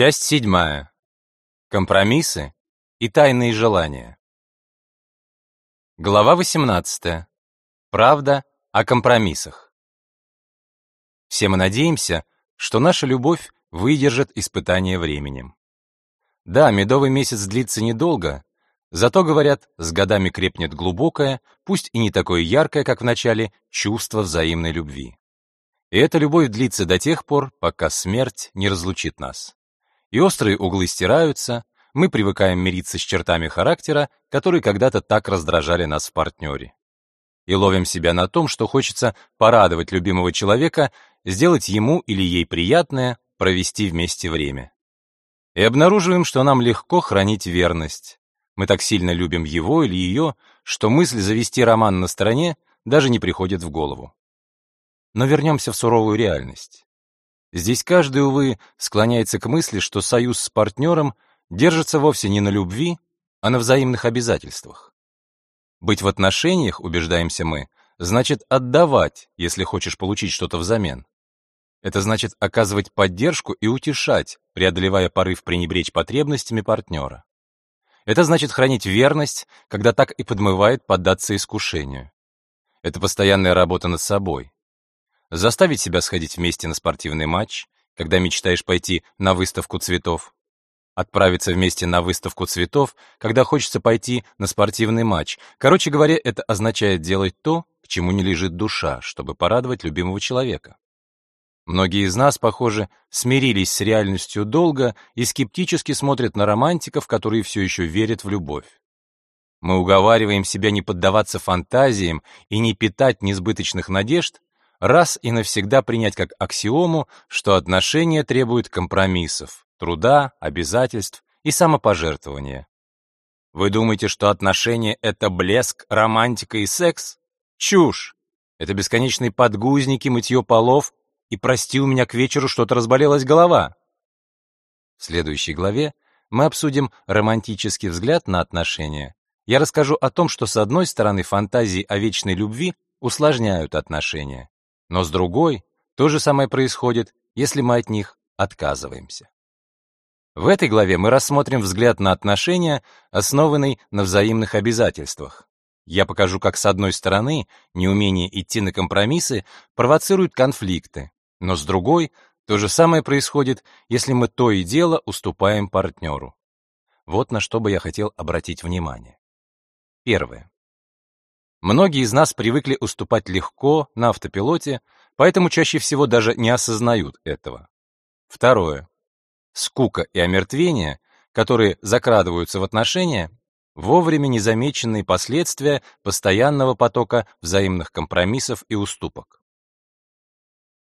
Часть седьмая. Компромиссы и тайные желания. Глава 18. Правда о компромиссах. Все мы надеемся, что наша любовь выдержит испытание временем. Да, медовый месяц длится недолго, зато, говорят, с годами крепнет глубокое, пусть и не такое яркое, как в начале, чувство взаимной любви. И эта любовь длится до тех пор, пока смерть не разлучит нас и острые углы стираются, мы привыкаем мириться с чертами характера, которые когда-то так раздражали нас в партнере. И ловим себя на том, что хочется порадовать любимого человека, сделать ему или ей приятное, провести вместе время. И обнаруживаем, что нам легко хранить верность. Мы так сильно любим его или ее, что мысль завести роман на стороне даже не приходит в голову. Но вернемся в суровую реальность. Здесь каждый, увы, склоняется к мысли, что союз с партнером держится вовсе не на любви, а на взаимных обязательствах. Быть в отношениях, убеждаемся мы, значит отдавать, если хочешь получить что-то взамен. Это значит оказывать поддержку и утешать, преодолевая порыв пренебречь потребностями партнера. Это значит хранить верность, когда так и подмывает поддаться искушению. Это постоянная работа над собой заставить себя сходить вместе на спортивный матч, когда мечтаешь пойти на выставку цветов, отправиться вместе на выставку цветов, когда хочется пойти на спортивный матч. Короче говоря, это означает делать то, к чему не лежит душа, чтобы порадовать любимого человека. Многие из нас, похоже, смирились с реальностью долго и скептически смотрят на романтиков, которые все еще верят в любовь. Мы уговариваем себя не поддаваться фантазиям и не питать несбыточных надежд, раз и навсегда принять как аксиому, что отношения требуют компромиссов, труда, обязательств и самопожертвования. Вы думаете, что отношения — это блеск, романтика и секс? Чушь! Это бесконечные подгузники, мытье полов и «прости, у меня к вечеру что-то разболелась голова». В следующей главе мы обсудим романтический взгляд на отношения. Я расскажу о том, что с одной стороны фантазии о вечной любви усложняют отношения, но с другой, то же самое происходит, если мы от них отказываемся. В этой главе мы рассмотрим взгляд на отношения, основанный на взаимных обязательствах. Я покажу, как с одной стороны неумение идти на компромиссы провоцирует конфликты, но с другой то же самое происходит, если мы то и дело уступаем партнеру. Вот на что бы я хотел обратить внимание. Первое. Многие из нас привыкли уступать легко, на автопилоте, поэтому чаще всего даже не осознают этого. Второе. Скука и омертвение, которые закрадываются в отношения, вовремя незамеченные последствия постоянного потока взаимных компромиссов и уступок.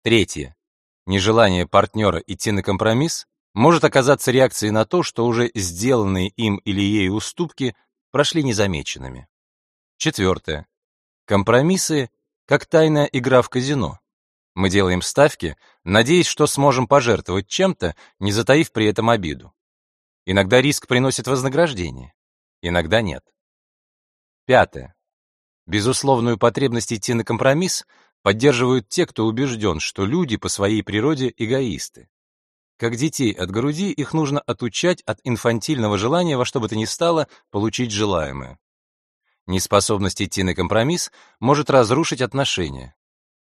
Третье. Нежелание партнера идти на компромисс может оказаться реакцией на то, что уже сделанные им или ей уступки прошли незамеченными. Четвертое. Компромиссы как тайная игра в казино. Мы делаем ставки, надеясь, что сможем пожертвовать чем-то, не затаив при этом обиду. Иногда риск приносит вознаграждение, иногда нет. Пятое. Безусловную потребность идти на компромисс поддерживают те, кто убежден, что люди по своей природе эгоисты. Как детей от груди их нужно отучать от инфантильного желания во что бы то ни стало получить желаемое. Неспособность идти на компромисс может разрушить отношения.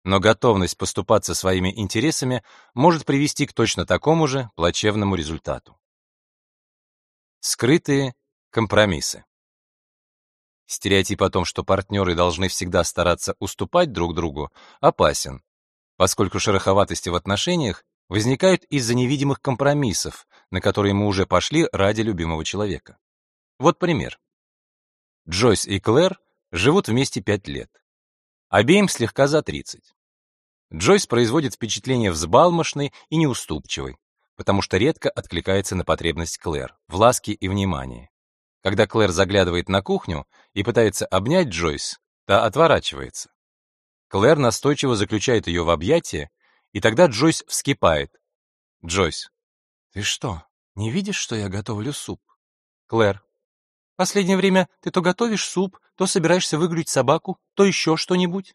Но готовность поступаться своими интересами может привести к точно такому же плачевному результату. Скрытые компромиссы. Стереотип о том, что партнеры должны всегда стараться уступать друг другу, опасен, поскольку шероховатости в отношениях возникают из-за невидимых компромиссов, на которые мы уже пошли ради любимого человека. Вот пример. Джойс и Клэр живут вместе пять лет. Обеим слегка за 30. Джойс производит впечатление взбалмошной и неуступчивой, потому что редко откликается на потребность Клэр в ласке и внимании. Когда Клэр заглядывает на кухню и пытается обнять Джойс, та отворачивается. Клэр настойчиво заключает ее в объятия, и тогда Джойс вскипает. Джойс. «Ты что, не видишь, что я готовлю суп?» Клэр. Последнее время ты то готовишь суп, то собираешься выгулить собаку, то еще что-нибудь.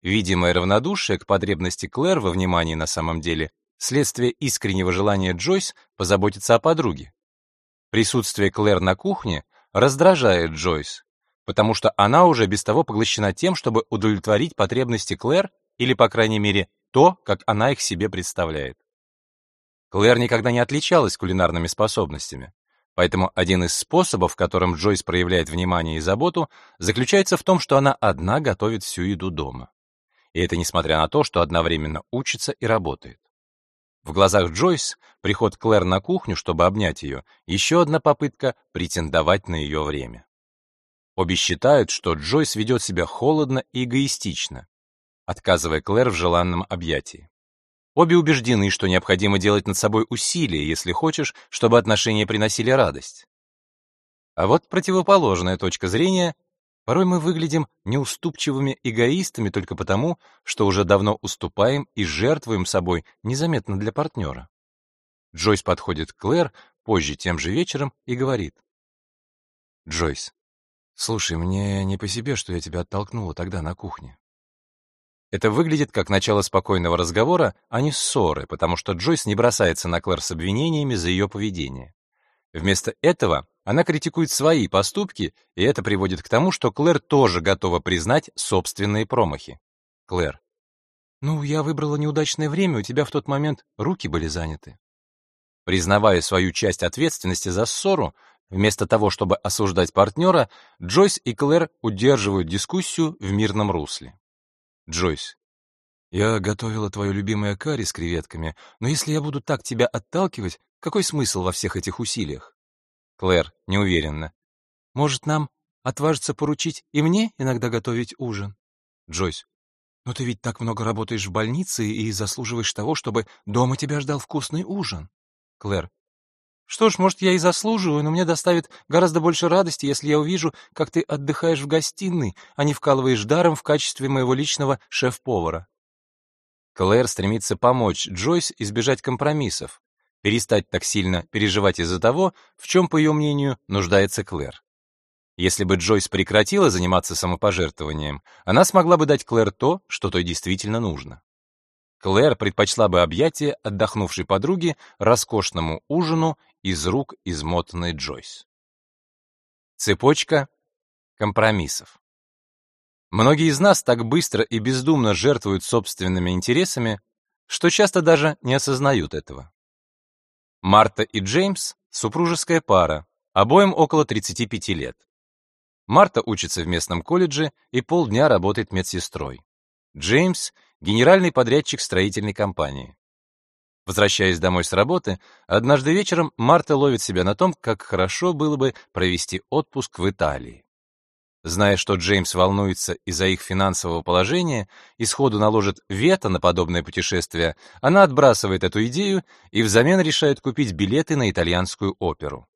Видимое равнодушие к потребности Клэр во внимании на самом деле следствие искреннего желания Джойс позаботиться о подруге. Присутствие Клэр на кухне раздражает Джойс, потому что она уже без того поглощена тем, чтобы удовлетворить потребности Клэр или, по крайней мере, то, как она их себе представляет. Клэр никогда не отличалась кулинарными способностями, поэтому один из способов, которым Джойс проявляет внимание и заботу, заключается в том, что она одна готовит всю еду дома. И это несмотря на то, что одновременно учится и работает. В глазах Джойс приход Клэр на кухню, чтобы обнять ее, еще одна попытка претендовать на ее время. Обе считают, что Джойс ведет себя холодно и эгоистично, отказывая Клэр в желанном объятии. Обе убеждены, что необходимо делать над собой усилия, если хочешь, чтобы отношения приносили радость. А вот противоположная точка зрения Порой мы выглядим неуступчивыми эгоистами только потому, что уже давно уступаем и жертвуем собой незаметно для партнера. Джойс подходит к Клэр позже тем же вечером и говорит. «Джойс, Слушай, мне не по себе, что я тебя оттолкнула тогда на кухне. Это выглядит как начало спокойного разговора, а не ссоры, потому что Джойс не бросается на Клэр с обвинениями за ее поведение. Вместо этого она критикует свои поступки, и это приводит к тому, что Клэр тоже готова признать собственные промахи. Клэр. «Ну, я выбрала неудачное время, у тебя в тот момент руки были заняты». Признавая свою часть ответственности за ссору, Вместо того, чтобы осуждать партнера, Джойс и Клэр удерживают дискуссию в мирном русле. Джойс. «Я готовила твое любимое карри с креветками, но если я буду так тебя отталкивать, какой смысл во всех этих усилиях?» Клэр неуверенно. «Может, нам отважиться поручить и мне иногда готовить ужин?» Джойс. «Но ты ведь так много работаешь в больнице и заслуживаешь того, чтобы дома тебя ждал вкусный ужин». Клэр. Что ж, может, я и заслуживаю, но мне доставит гораздо больше радости, если я увижу, как ты отдыхаешь в гостиной, а не вкалываешь даром в качестве моего личного шеф-повара. Клэр стремится помочь Джойс избежать компромиссов, перестать так сильно переживать из-за того, в чем, по ее мнению, нуждается Клэр. Если бы Джойс прекратила заниматься самопожертвованием, она смогла бы дать Клэр то, что той действительно нужно. Клэр предпочла бы объятие отдохнувшей подруги роскошному ужину из рук измотанной Джойс. Цепочка компромиссов. Многие из нас так быстро и бездумно жертвуют собственными интересами, что часто даже не осознают этого. Марта и Джеймс — супружеская пара, обоим около 35 лет. Марта учится в местном колледже и полдня работает медсестрой. Джеймс — генеральный подрядчик строительной компании. Возвращаясь домой с работы, однажды вечером Марта ловит себя на том, как хорошо было бы провести отпуск в Италии. Зная, что Джеймс волнуется из-за их финансового положения и сходу наложит вето на подобное путешествие, она отбрасывает эту идею и взамен решает купить билеты на итальянскую оперу.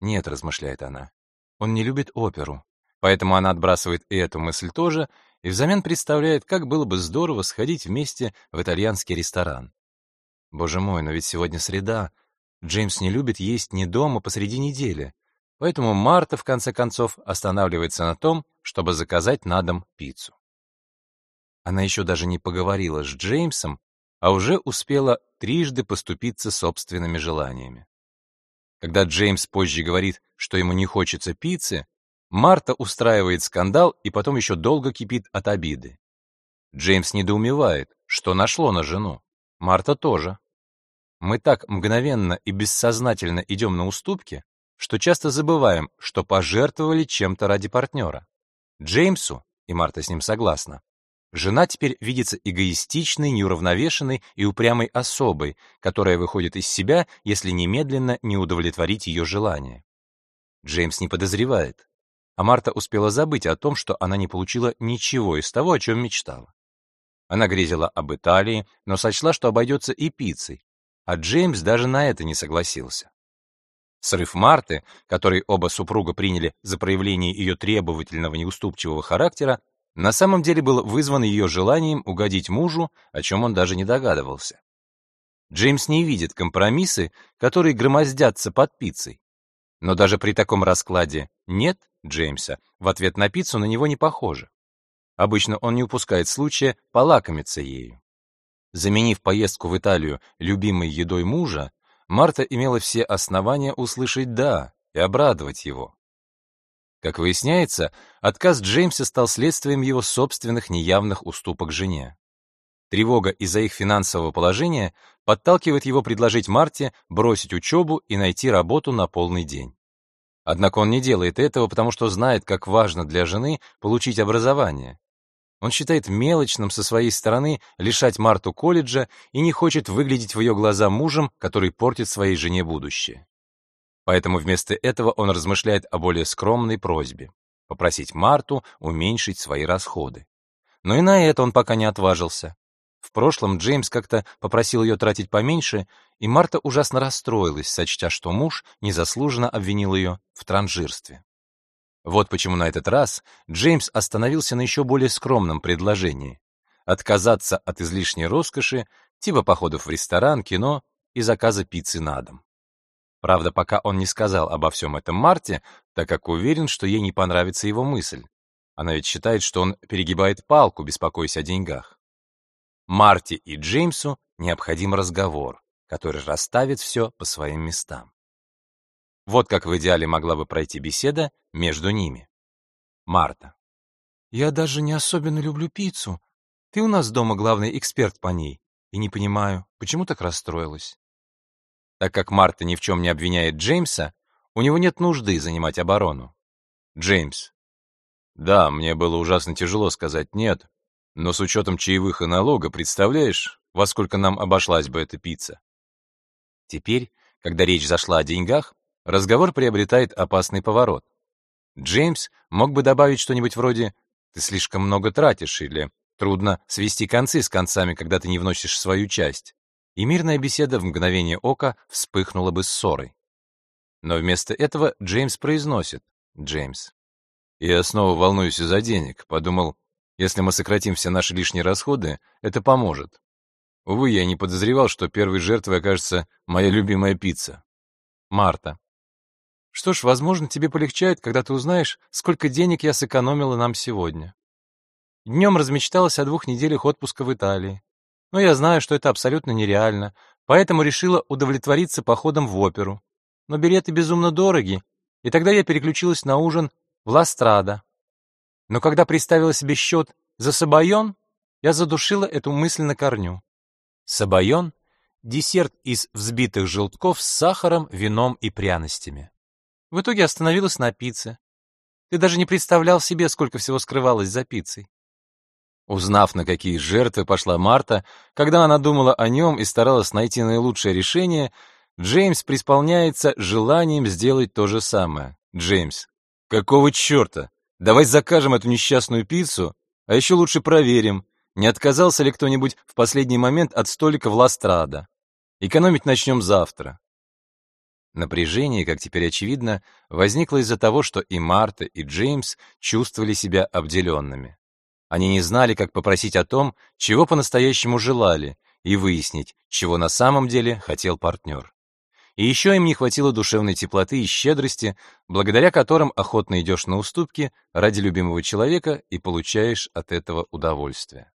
«Нет», — размышляет она, — «он не любит оперу». Поэтому она отбрасывает и эту мысль тоже и взамен представляет, как было бы здорово сходить вместе в итальянский ресторан. Боже мой, но ведь сегодня среда. Джеймс не любит есть не дома посреди недели. Поэтому Марта, в конце концов, останавливается на том, чтобы заказать на дом пиццу. Она еще даже не поговорила с Джеймсом, а уже успела трижды поступиться собственными желаниями. Когда Джеймс позже говорит, что ему не хочется пиццы, Марта устраивает скандал и потом еще долго кипит от обиды. Джеймс недоумевает, что нашло на жену. Марта тоже. Мы так мгновенно и бессознательно идем на уступки, что часто забываем, что пожертвовали чем-то ради партнера. Джеймсу, и Марта с ним согласна, жена теперь видится эгоистичной, неуравновешенной и упрямой особой, которая выходит из себя, если немедленно не удовлетворить ее желания. Джеймс не подозревает, а Марта успела забыть о том, что она не получила ничего из того, о чем мечтала. Она грезила об Италии, но сочла, что обойдется и пиццей, а Джеймс даже на это не согласился. Срыв Марты, который оба супруга приняли за проявление ее требовательного неуступчивого характера, на самом деле был вызван ее желанием угодить мужу, о чем он даже не догадывался. Джеймс не видит компромиссы, которые громоздятся под пиццей. Но даже при таком раскладе «нет» Джеймса в ответ на пиццу на него не похоже. Обычно он не упускает случая полакомиться ею. Заменив поездку в Италию любимой едой мужа, Марта имела все основания услышать «да» и обрадовать его. Как выясняется, отказ Джеймса стал следствием его собственных неявных уступок жене. Тревога из-за их финансового положения подталкивает его предложить Марте бросить учебу и найти работу на полный день. Однако он не делает этого, потому что знает, как важно для жены получить образование. Он считает мелочным со своей стороны лишать Марту колледжа и не хочет выглядеть в ее глаза мужем, который портит своей жене будущее. Поэтому вместо этого он размышляет о более скромной просьбе — попросить Марту уменьшить свои расходы. Но и на это он пока не отважился. В прошлом Джеймс как-то попросил ее тратить поменьше, и Марта ужасно расстроилась, сочтя, что муж незаслуженно обвинил ее в транжирстве. Вот почему на этот раз Джеймс остановился на еще более скромном предложении — отказаться от излишней роскоши, типа походов в ресторан, кино и заказа пиццы на дом. Правда, пока он не сказал обо всем этом Марте, так как уверен, что ей не понравится его мысль. Она ведь считает, что он перегибает палку, беспокоясь о деньгах. Марте и Джеймсу необходим разговор, который расставит все по своим местам. Вот как в идеале могла бы пройти беседа между ними. Марта. «Я даже не особенно люблю пиццу. Ты у нас дома главный эксперт по ней. И не понимаю, почему так расстроилась?» Так как Марта ни в чем не обвиняет Джеймса, у него нет нужды занимать оборону. Джеймс. «Да, мне было ужасно тяжело сказать «нет», но с учетом чаевых и налога, представляешь, во сколько нам обошлась бы эта пицца? Теперь, когда речь зашла о деньгах, разговор приобретает опасный поворот. Джеймс мог бы добавить что-нибудь вроде «ты слишком много тратишь» или «трудно свести концы с концами, когда ты не вносишь свою часть», и мирная беседа в мгновение ока вспыхнула бы ссорой. Но вместо этого Джеймс произносит «Джеймс». Я снова волнуюсь из-за денег, подумал, если мы сократим все наши лишние расходы, это поможет. Увы, я не подозревал, что первой жертвой окажется моя любимая пицца. Марта. Что ж, возможно, тебе полегчает, когда ты узнаешь, сколько денег я сэкономила нам сегодня. Днем размечталась о двух неделях отпуска в Италии. Но я знаю, что это абсолютно нереально, поэтому решила удовлетвориться походом в оперу. Но билеты безумно дороги, и тогда я переключилась на ужин в Ластрада. Но когда представила себе счет за сабайон, я задушила эту мысль на корню. Сабайон — десерт из взбитых желтков с сахаром, вином и пряностями. В итоге остановилась на пицце. Ты даже не представлял себе, сколько всего скрывалось за пиццей. Узнав, на какие жертвы пошла Марта, когда она думала о нем и старалась найти наилучшее решение, Джеймс преисполняется желанием сделать то же самое. Джеймс, какого черта? Давай закажем эту несчастную пиццу, а еще лучше проверим, не отказался ли кто-нибудь в последний момент от столика в Ластрада. Экономить начнем завтра. Напряжение, как теперь очевидно, возникло из-за того, что и Марта, и Джеймс чувствовали себя обделенными. Они не знали, как попросить о том, чего по-настоящему желали, и выяснить, чего на самом деле хотел партнер. И еще им не хватило душевной теплоты и щедрости, благодаря которым охотно идешь на уступки ради любимого человека и получаешь от этого удовольствие.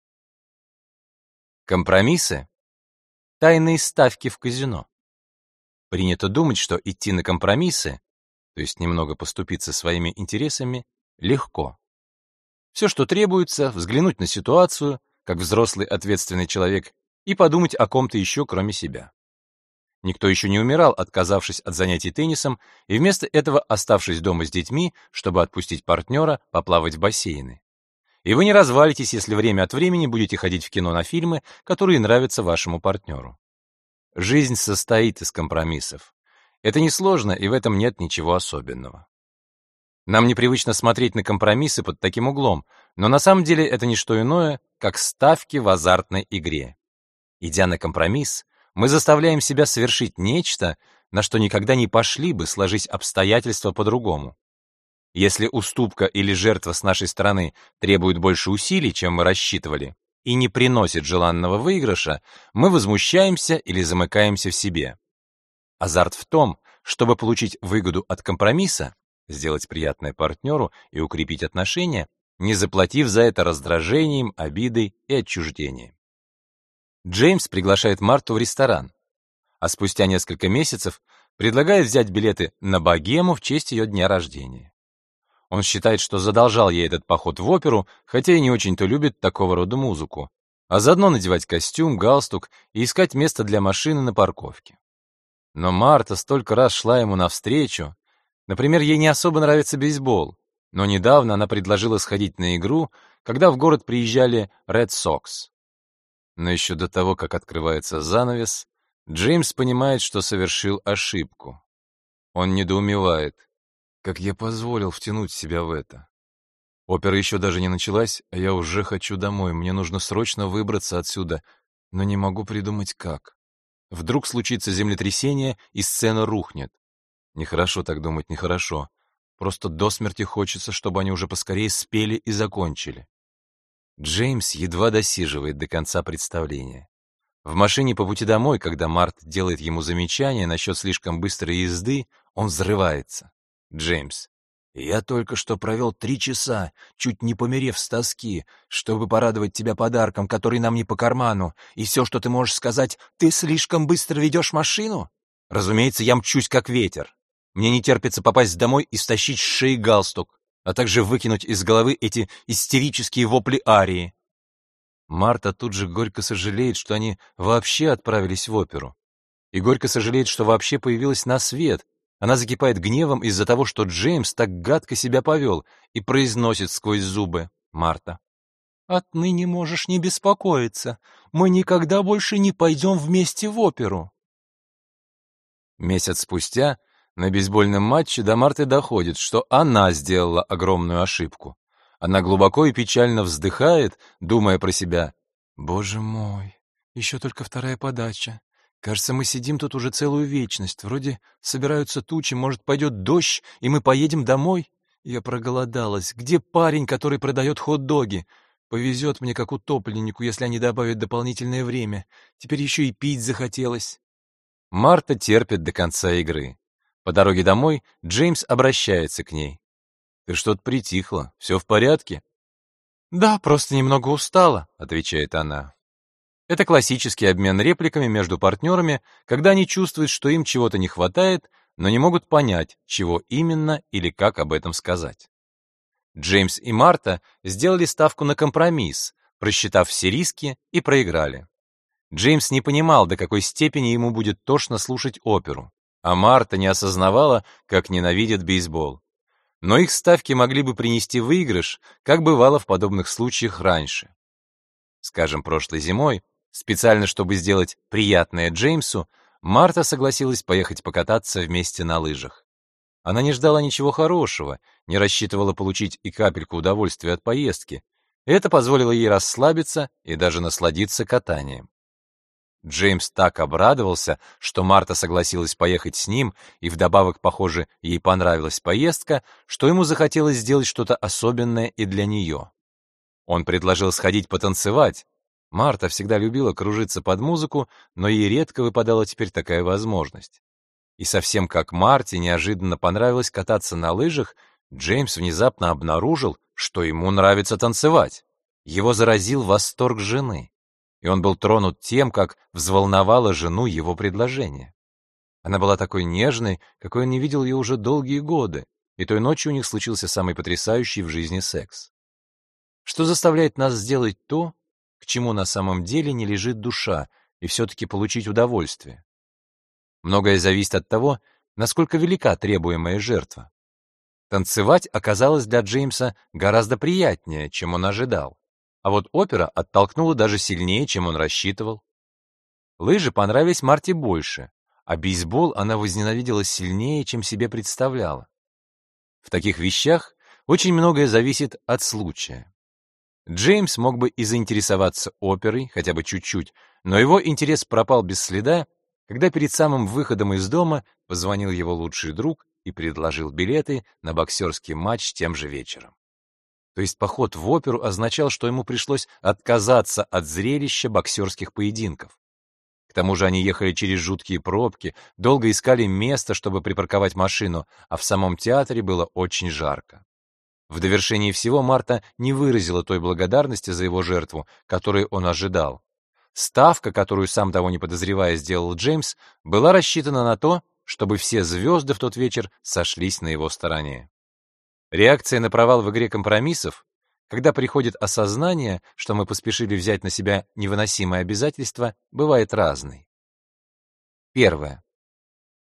Компромиссы — тайные ставки в казино. Принято думать, что идти на компромиссы, то есть немного поступиться своими интересами, легко. Все, что требуется, взглянуть на ситуацию, как взрослый ответственный человек, и подумать о ком-то еще, кроме себя. Никто еще не умирал, отказавшись от занятий теннисом, и вместо этого оставшись дома с детьми, чтобы отпустить партнера поплавать в бассейны. И вы не развалитесь, если время от времени будете ходить в кино на фильмы, которые нравятся вашему партнеру. Жизнь состоит из компромиссов. Это несложно, и в этом нет ничего особенного. Нам непривычно смотреть на компромиссы под таким углом, но на самом деле это не что иное, как ставки в азартной игре. Идя на компромисс, мы заставляем себя совершить нечто, на что никогда не пошли бы, сложить обстоятельства по-другому. Если уступка или жертва с нашей стороны требует больше усилий, чем мы рассчитывали, и не приносит желанного выигрыша, мы возмущаемся или замыкаемся в себе. Азарт в том, чтобы получить выгоду от компромисса, сделать приятное партнеру и укрепить отношения, не заплатив за это раздражением, обидой и отчуждением. Джеймс приглашает Марту в ресторан, а спустя несколько месяцев предлагает взять билеты на богему в честь ее дня рождения. Он считает, что задолжал ей этот поход в оперу, хотя и не очень-то любит такого рода музыку, а заодно надевать костюм, галстук и искать место для машины на парковке. Но Марта столько раз шла ему навстречу. Например, ей не особо нравится бейсбол, но недавно она предложила сходить на игру, когда в город приезжали Red Sox. Но еще до того, как открывается занавес, Джеймс понимает, что совершил ошибку. Он недоумевает, как я позволил втянуть себя в это. Опера еще даже не началась, а я уже хочу домой. Мне нужно срочно выбраться отсюда, но не могу придумать как. Вдруг случится землетрясение, и сцена рухнет. Нехорошо так думать, нехорошо. Просто до смерти хочется, чтобы они уже поскорее спели и закончили. Джеймс едва досиживает до конца представления. В машине по пути домой, когда Март делает ему замечание насчет слишком быстрой езды, он взрывается. Джеймс. «Я только что провел три часа, чуть не померев с тоски, чтобы порадовать тебя подарком, который нам не по карману, и все, что ты можешь сказать, ты слишком быстро ведешь машину?» «Разумеется, я мчусь, как ветер. Мне не терпится попасть домой и стащить с шеи галстук а также выкинуть из головы эти истерические вопли Арии. Марта тут же горько сожалеет, что они вообще отправились в оперу. И горько сожалеет, что вообще появилась на свет. Она закипает гневом из-за того, что Джеймс так гадко себя повел, и произносит сквозь зубы Марта. «Отныне можешь не беспокоиться. Мы никогда больше не пойдем вместе в оперу». Месяц спустя на бейсбольном матче до Марты доходит, что она сделала огромную ошибку. Она глубоко и печально вздыхает, думая про себя. «Боже мой, еще только вторая подача. Кажется, мы сидим тут уже целую вечность. Вроде собираются тучи, может, пойдет дождь, и мы поедем домой? Я проголодалась. Где парень, который продает хот-доги? Повезет мне, как утопленнику, если они добавят дополнительное время. Теперь еще и пить захотелось». Марта терпит до конца игры. По дороге домой Джеймс обращается к ней. «Ты что-то притихла. Все в порядке?» «Да, просто немного устала», — отвечает она. Это классический обмен репликами между партнерами, когда они чувствуют, что им чего-то не хватает, но не могут понять, чего именно или как об этом сказать. Джеймс и Марта сделали ставку на компромисс, просчитав все риски и проиграли. Джеймс не понимал, до какой степени ему будет тошно слушать оперу а Марта не осознавала, как ненавидит бейсбол. Но их ставки могли бы принести выигрыш, как бывало в подобных случаях раньше. Скажем, прошлой зимой, специально чтобы сделать приятное Джеймсу, Марта согласилась поехать покататься вместе на лыжах. Она не ждала ничего хорошего, не рассчитывала получить и капельку удовольствия от поездки. Это позволило ей расслабиться и даже насладиться катанием. Джеймс так обрадовался, что Марта согласилась поехать с ним, и вдобавок, похоже, ей понравилась поездка, что ему захотелось сделать что-то особенное и для нее. Он предложил сходить потанцевать. Марта всегда любила кружиться под музыку, но ей редко выпадала теперь такая возможность. И совсем как Марте неожиданно понравилось кататься на лыжах, Джеймс внезапно обнаружил, что ему нравится танцевать. Его заразил восторг жены и он был тронут тем, как взволновало жену его предложение. Она была такой нежной, какой он не видел ее уже долгие годы, и той ночью у них случился самый потрясающий в жизни секс. Что заставляет нас сделать то, к чему на самом деле не лежит душа, и все-таки получить удовольствие? Многое зависит от того, насколько велика требуемая жертва. Танцевать оказалось для Джеймса гораздо приятнее, чем он ожидал. А вот опера оттолкнула даже сильнее, чем он рассчитывал. Лыжи понравились Марте больше, а бейсбол она возненавидела сильнее, чем себе представляла. В таких вещах очень многое зависит от случая. Джеймс мог бы и заинтересоваться оперой, хотя бы чуть-чуть, но его интерес пропал без следа, когда перед самым выходом из дома позвонил его лучший друг и предложил билеты на боксерский матч тем же вечером. То есть поход в оперу означал, что ему пришлось отказаться от зрелища боксерских поединков. К тому же они ехали через жуткие пробки, долго искали место, чтобы припарковать машину, а в самом театре было очень жарко. В довершении всего Марта не выразила той благодарности за его жертву, которую он ожидал. Ставка, которую сам того не подозревая сделал Джеймс, была рассчитана на то, чтобы все звезды в тот вечер сошлись на его стороне. Реакция на провал в игре компромиссов, когда приходит осознание, что мы поспешили взять на себя невыносимые обязательства, бывает разной. Первое.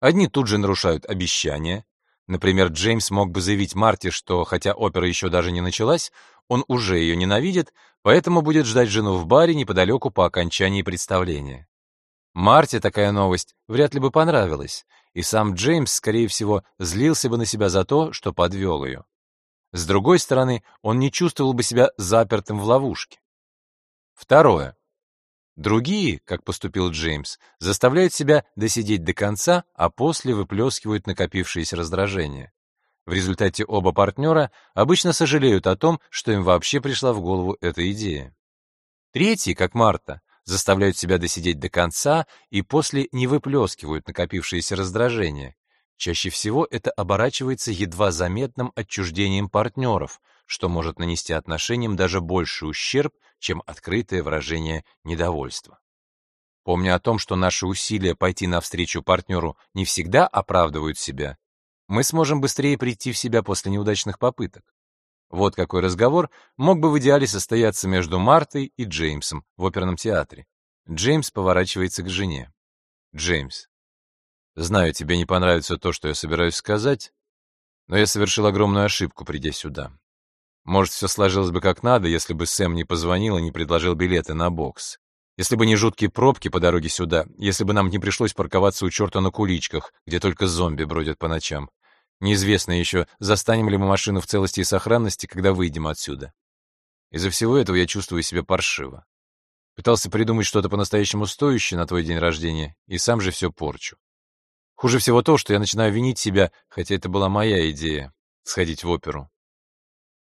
Одни тут же нарушают обещания. Например, Джеймс мог бы заявить Марте, что хотя опера еще даже не началась, он уже ее ненавидит, поэтому будет ждать жену в баре неподалеку по окончании представления. Марте такая новость вряд ли бы понравилась, и сам Джеймс, скорее всего, злился бы на себя за то, что подвел ее. С другой стороны, он не чувствовал бы себя запертым в ловушке. Второе. Другие, как поступил Джеймс, заставляют себя досидеть до конца, а после выплескивают накопившееся раздражение. В результате оба партнера обычно сожалеют о том, что им вообще пришла в голову эта идея. Третьи, как Марта, заставляют себя досидеть до конца и после не выплескивают накопившееся раздражение. Чаще всего это оборачивается едва заметным отчуждением партнеров, что может нанести отношениям даже больший ущерб, чем открытое выражение недовольства. Помня о том, что наши усилия пойти навстречу партнеру не всегда оправдывают себя, мы сможем быстрее прийти в себя после неудачных попыток. Вот какой разговор мог бы в идеале состояться между Мартой и Джеймсом в оперном театре. Джеймс поворачивается к жене. Джеймс. Знаю, тебе не понравится то, что я собираюсь сказать, но я совершил огромную ошибку, придя сюда. Может, все сложилось бы как надо, если бы Сэм не позвонил и не предложил билеты на бокс. Если бы не жуткие пробки по дороге сюда, если бы нам не пришлось парковаться у черта на куличках, где только зомби бродят по ночам. Неизвестно еще, застанем ли мы машину в целости и сохранности, когда выйдем отсюда. Из-за всего этого я чувствую себя паршиво. Пытался придумать что-то по-настоящему стоящее на твой день рождения, и сам же все порчу. Хуже всего то, что я начинаю винить себя, хотя это была моя идея — сходить в оперу.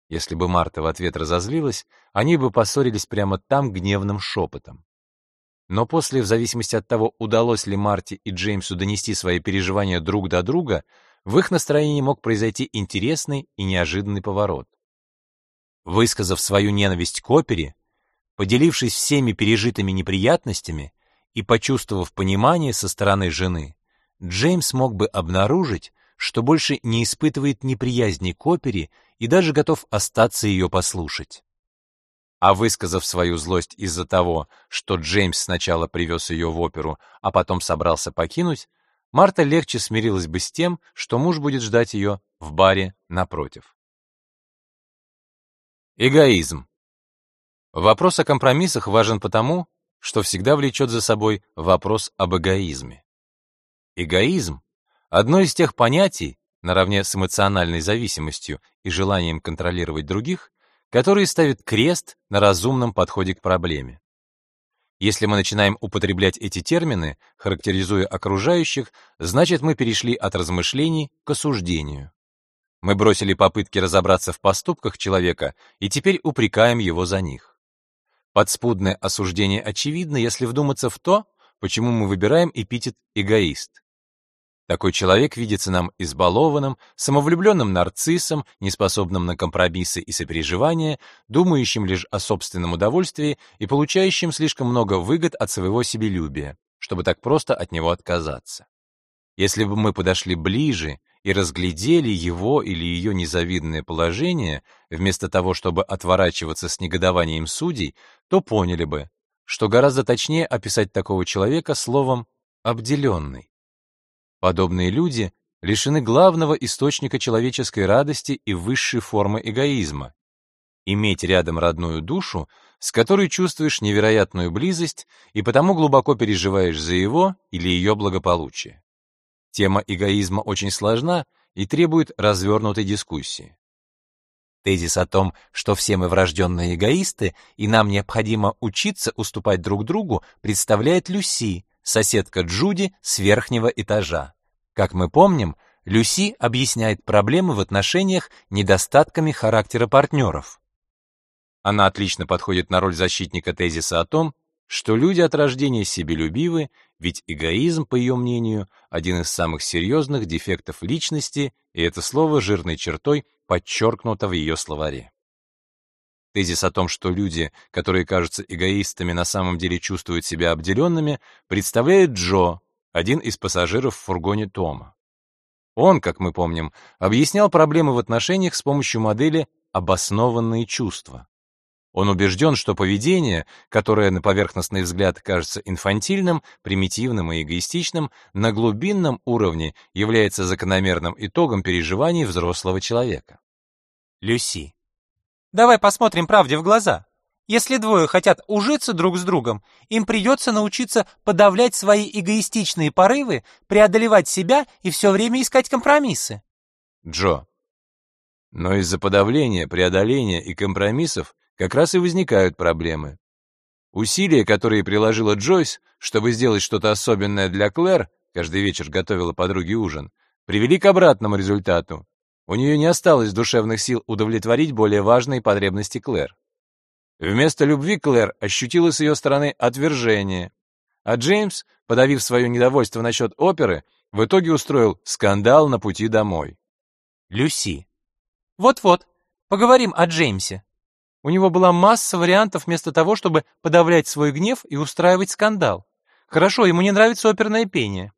Если бы Марта в ответ разозлилась, они бы поссорились прямо там гневным шепотом. Но после, в зависимости от того, удалось ли Марте и Джеймсу донести свои переживания друг до друга, в их настроении мог произойти интересный и неожиданный поворот. Высказав свою ненависть к опере, поделившись всеми пережитыми неприятностями и почувствовав понимание со стороны жены, Джеймс мог бы обнаружить, что больше не испытывает неприязни к опере и даже готов остаться ее послушать. А высказав свою злость из-за того, что Джеймс сначала привез ее в оперу, а потом собрался покинуть, Марта легче смирилась бы с тем, что муж будет ждать ее в баре напротив. Эгоизм. Вопрос о компромиссах важен потому, что всегда влечет за собой вопрос об эгоизме. Эгоизм — одно из тех понятий, наравне с эмоциональной зависимостью и желанием контролировать других, которые ставят крест на разумном подходе к проблеме. Если мы начинаем употреблять эти термины, характеризуя окружающих, значит мы перешли от размышлений к осуждению. Мы бросили попытки разобраться в поступках человека и теперь упрекаем его за них. Подспудное осуждение очевидно, если вдуматься в то, почему мы выбираем эпитет «эгоист». Такой человек видится нам избалованным, самовлюбленным нарциссом, неспособным на компромиссы и сопереживания, думающим лишь о собственном удовольствии и получающим слишком много выгод от своего себелюбия, чтобы так просто от него отказаться. Если бы мы подошли ближе и разглядели его или ее незавидное положение, вместо того, чтобы отворачиваться с негодованием судей, то поняли бы, что гораздо точнее описать такого человека словом «обделенный». Подобные люди лишены главного источника человеческой радости и высшей формы эгоизма. Иметь рядом родную душу, с которой чувствуешь невероятную близость и потому глубоко переживаешь за его или ее благополучие. Тема эгоизма очень сложна и требует развернутой дискуссии. Тезис о том, что все мы врожденные эгоисты и нам необходимо учиться уступать друг другу, представляет Люси, соседка Джуди с верхнего этажа. Как мы помним, Люси объясняет проблемы в отношениях недостатками характера партнеров. Она отлично подходит на роль защитника тезиса о том, что люди от рождения себелюбивы, ведь эгоизм, по ее мнению, один из самых серьезных дефектов личности, и это слово жирной чертой подчеркнуто в ее словаре. Тезис о том, что люди, которые кажутся эгоистами, на самом деле чувствуют себя обделенными, представляет Джо, один из пассажиров в фургоне Тома. Он, как мы помним, объяснял проблемы в отношениях с помощью модели «обоснованные чувства». Он убежден, что поведение, которое на поверхностный взгляд кажется инфантильным, примитивным и эгоистичным, на глубинном уровне является закономерным итогом переживаний взрослого человека. Люси. Давай посмотрим правде в глаза. Если двое хотят ужиться друг с другом, им придется научиться подавлять свои эгоистичные порывы, преодолевать себя и все время искать компромиссы. Джо. Но из-за подавления, преодоления и компромиссов как раз и возникают проблемы. Усилия, которые приложила Джойс, чтобы сделать что-то особенное для Клэр, каждый вечер готовила подруге ужин, привели к обратному результату. У нее не осталось душевных сил удовлетворить более важные потребности Клэр. Вместо любви Клэр ощутила с ее стороны отвержение. А Джеймс, подавив свое недовольство насчет оперы, в итоге устроил скандал на пути домой. Люси. Вот-вот, поговорим о Джеймсе. У него была масса вариантов вместо того, чтобы подавлять свой гнев и устраивать скандал. Хорошо, ему не нравится оперное пение.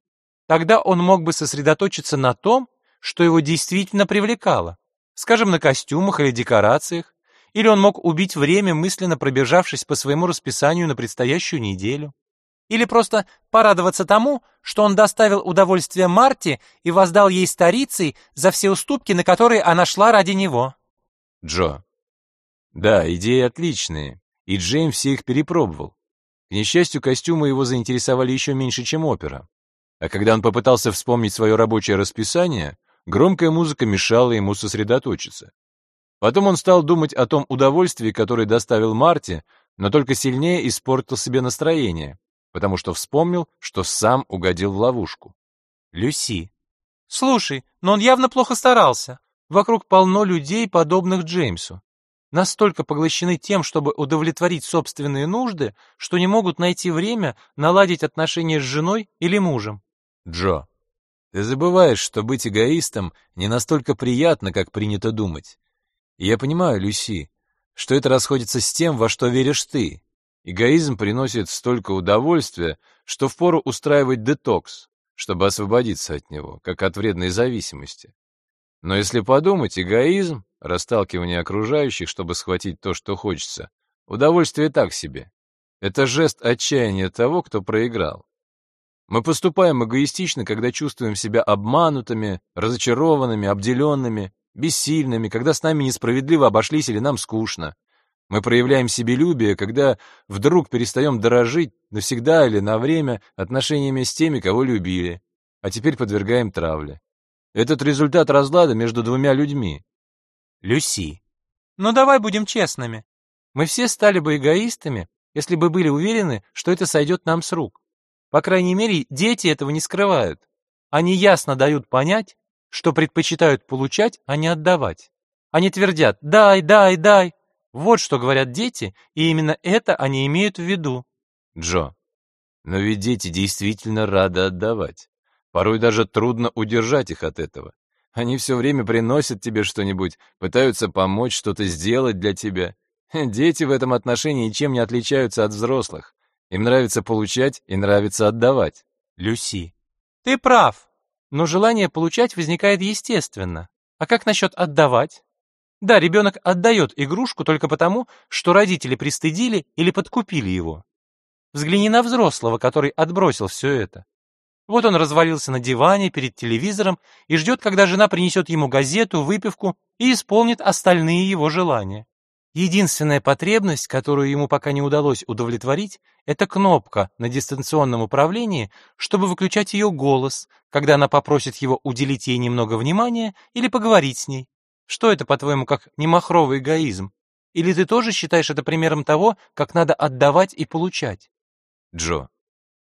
Тогда он мог бы сосредоточиться на том, что его действительно привлекало. Скажем, на костюмах или декорациях, или он мог убить время, мысленно пробежавшись по своему расписанию на предстоящую неделю. Или просто порадоваться тому, что он доставил удовольствие Марте и воздал ей старицей за все уступки, на которые она шла ради него. Джо. Да, идеи отличные, и Джейм все их перепробовал. К несчастью, костюмы его заинтересовали еще меньше, чем опера. А когда он попытался вспомнить свое рабочее расписание, громкая музыка мешала ему сосредоточиться. Потом он стал думать о том удовольствии, которое доставил Марте, но только сильнее испортил себе настроение, потому что вспомнил, что сам угодил в ловушку. Люси. Слушай, но он явно плохо старался. Вокруг полно людей, подобных Джеймсу. Настолько поглощены тем, чтобы удовлетворить собственные нужды, что не могут найти время наладить отношения с женой или мужем. Джо, ты забываешь, что быть эгоистом не настолько приятно, как принято думать. И я понимаю, Люси, что это расходится с тем, во что веришь ты. Эгоизм приносит столько удовольствия, что впору устраивать детокс, чтобы освободиться от него, как от вредной зависимости. Но если подумать, эгоизм, расталкивание окружающих, чтобы схватить то, что хочется, удовольствие так себе. Это жест отчаяния того, кто проиграл. Мы поступаем эгоистично, когда чувствуем себя обманутыми, разочарованными, обделенными, бессильными, когда с нами несправедливо обошлись или нам скучно. Мы проявляем себелюбие, когда вдруг перестаем дорожить навсегда или на время отношениями с теми, кого любили, а теперь подвергаем травле. Этот результат разлада между двумя людьми. Люси. Ну давай будем честными. Мы все стали бы эгоистами, если бы были уверены, что это сойдет нам с рук. По крайней мере, дети этого не скрывают. Они ясно дают понять, что предпочитают получать, а не отдавать. Они твердят «дай, дай, дай». Вот что говорят дети, и именно это они имеют в виду. Джо, но ведь дети действительно рады отдавать. Порой даже трудно удержать их от этого. Они все время приносят тебе что-нибудь, пытаются помочь, что-то сделать для тебя. Дети в этом отношении ничем не отличаются от взрослых. Им нравится получать и нравится отдавать. Люси, ты прав. Но желание получать возникает естественно. А как насчет отдавать? Да, ребенок отдает игрушку только потому, что родители пристыдили или подкупили его. Взгляни на взрослого, который отбросил все это. Вот он развалился на диване перед телевизором и ждет, когда жена принесет ему газету, выпивку и исполнит остальные его желания. Единственная потребность, которую ему пока не удалось удовлетворить, это кнопка на дистанционном управлении, чтобы выключать ее голос, когда она попросит его уделить ей немного внимания или поговорить с ней. Что это, по-твоему, как немахровый эгоизм? Или ты тоже считаешь это примером того, как надо отдавать и получать? Джо,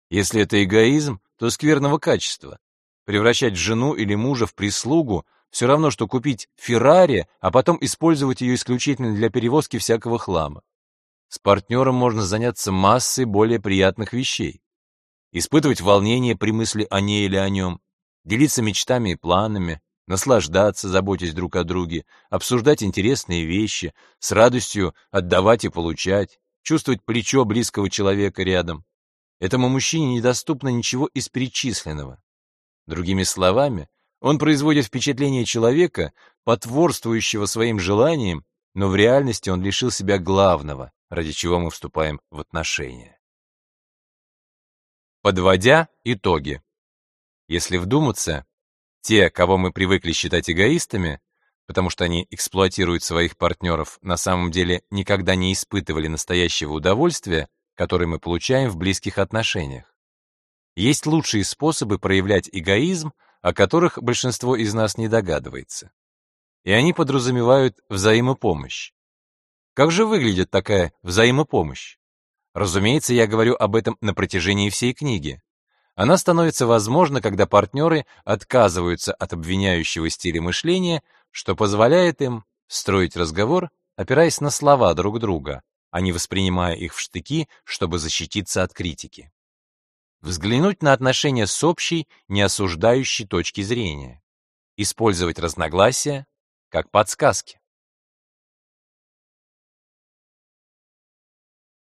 если это эгоизм, то скверного качества. Превращать жену или мужа в прислугу все равно, что купить Феррари, а потом использовать ее исключительно для перевозки всякого хлама. С партнером можно заняться массой более приятных вещей. Испытывать волнение при мысли о ней или о нем, делиться мечтами и планами, наслаждаться, заботясь друг о друге, обсуждать интересные вещи, с радостью отдавать и получать, чувствовать плечо близкого человека рядом. Этому мужчине недоступно ничего из перечисленного. Другими словами, он производит впечатление человека, потворствующего своим желаниям, но в реальности он лишил себя главного, ради чего мы вступаем в отношения. Подводя итоги. Если вдуматься, те, кого мы привыкли считать эгоистами, потому что они эксплуатируют своих партнеров, на самом деле никогда не испытывали настоящего удовольствия, которое мы получаем в близких отношениях. Есть лучшие способы проявлять эгоизм, о которых большинство из нас не догадывается. И они подразумевают взаимопомощь. Как же выглядит такая взаимопомощь? Разумеется, я говорю об этом на протяжении всей книги. Она становится возможна, когда партнеры отказываются от обвиняющего стиля мышления, что позволяет им строить разговор, опираясь на слова друг друга, а не воспринимая их в штыки, чтобы защититься от критики. Взглянуть на отношения с общей, не осуждающей точки зрения. Использовать разногласия как подсказки.